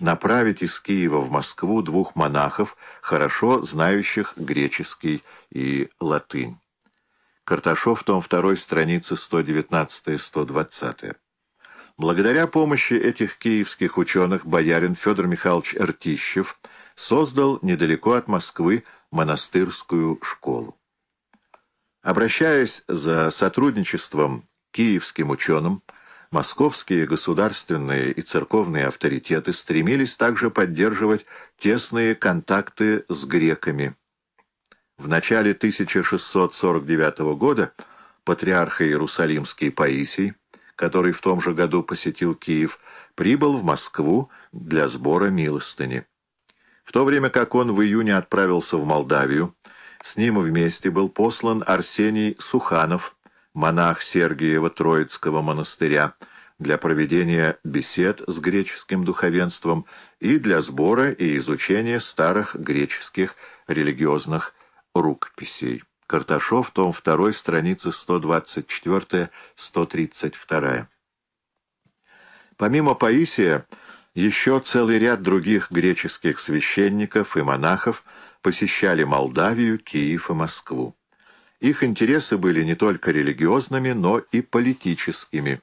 направить из Киева в Москву двух монахов, хорошо знающих греческий и латынь. Карташов, том 2, страницы 119-120. Благодаря помощи этих киевских ученых боярин Федор Михайлович Ртищев создал недалеко от Москвы монастырскую школу. Обращаясь за сотрудничеством киевским ученым, московские государственные и церковные авторитеты стремились также поддерживать тесные контакты с греками. В начале 1649 года патриарх Иерусалимский Паисий, который в том же году посетил Киев, прибыл в Москву для сбора милостыни. В то время как он в июне отправился в Молдавию, с ним вместе был послан Арсений Суханов, монах Сергиева Троицкого монастыря, для проведения бесед с греческим духовенством и для сбора и изучения старых греческих религиозных рукописей. Карташов, том 2, страницы 124-132. Помимо Паисия, еще целый ряд других греческих священников и монахов посещали Молдавию, Киев и Москву. Их интересы были не только религиозными, но и политическими.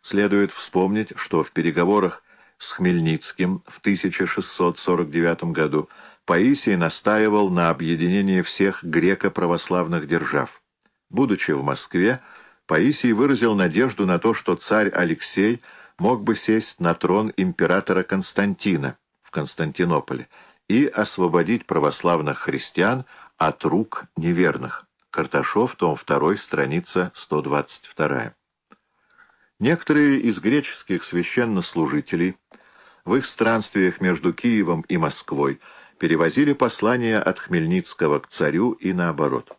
Следует вспомнить, что в переговорах с Хмельницким в 1649 году Паисий настаивал на объединении всех греко-православных держав. Будучи в Москве, Паисий выразил надежду на то, что царь Алексей мог бы сесть на трон императора Константина в Константинополе и освободить православных христиан от рук неверных. Карташов, том 2, страница 122. Некоторые из греческих священнослужителей в их странствиях между Киевом и Москвой перевозили послания от Хмельницкого к царю и наоборот.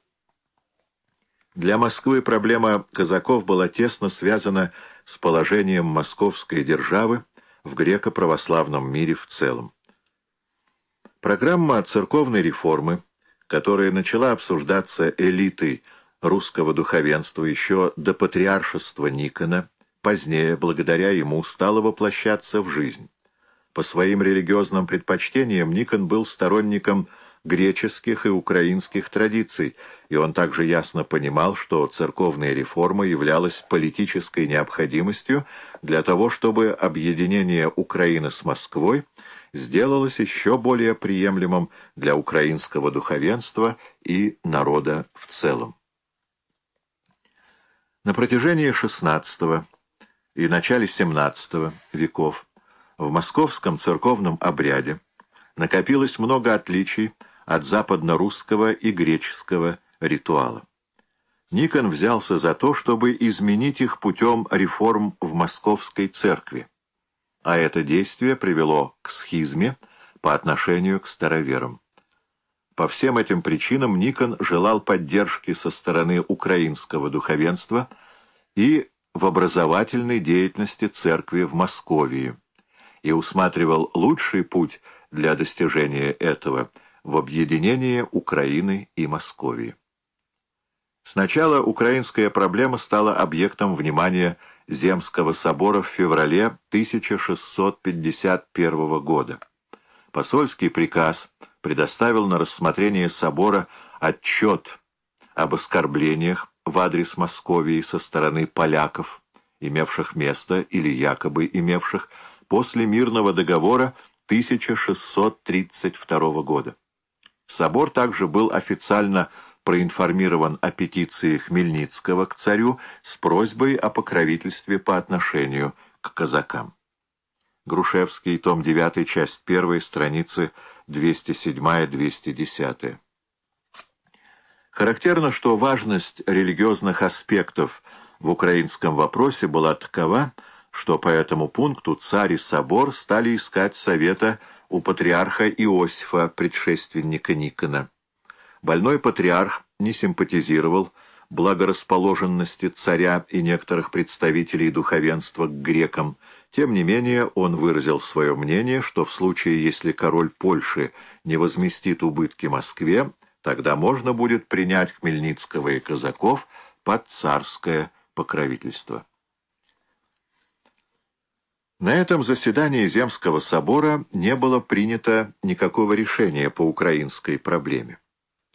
Для Москвы проблема казаков была тесно связана с положением московской державы в греко-православном мире в целом. Программа церковной реформы – которая начала обсуждаться элитой русского духовенства еще до патриаршества Никона, позднее, благодаря ему, стала воплощаться в жизнь. По своим религиозным предпочтениям Никон был сторонником греческих и украинских традиций, и он также ясно понимал, что церковная реформа являлась политической необходимостью для того, чтобы объединение Украины с Москвой сделалось еще более приемлемым для украинского духовенства и народа в целом. На протяжении XVI и начале XVII веков в московском церковном обряде накопилось много отличий от западно-русского и греческого ритуала. Никон взялся за то, чтобы изменить их путем реформ в московской церкви а это действие привело к схизме по отношению к староверам. По всем этим причинам Никон желал поддержки со стороны украинского духовенства и в образовательной деятельности церкви в Московии и усматривал лучший путь для достижения этого в объединении Украины и Московии. Сначала украинская проблема стала объектом внимания Земского собора в феврале 1651 года. Посольский приказ предоставил на рассмотрение собора отчет об оскорблениях в адрес Московии со стороны поляков, имевших место или якобы имевших после мирного договора 1632 года. Собор также был официально проинформирован о петиции Хмельницкого к царю с просьбой о покровительстве по отношению к казакам. Грушевский, том 9, часть 1, страницы 207-210. Характерно, что важность религиозных аспектов в украинском вопросе была такова, что по этому пункту царь и собор стали искать совета у патриарха Иосифа, предшественника Никона. Больной патриарх не симпатизировал благорасположенности царя и некоторых представителей духовенства к грекам, тем не менее он выразил свое мнение, что в случае, если король Польши не возместит убытки Москве, тогда можно будет принять Хмельницкого и казаков под царское покровительство. На этом заседании Земского собора не было принято никакого решения по украинской проблеме.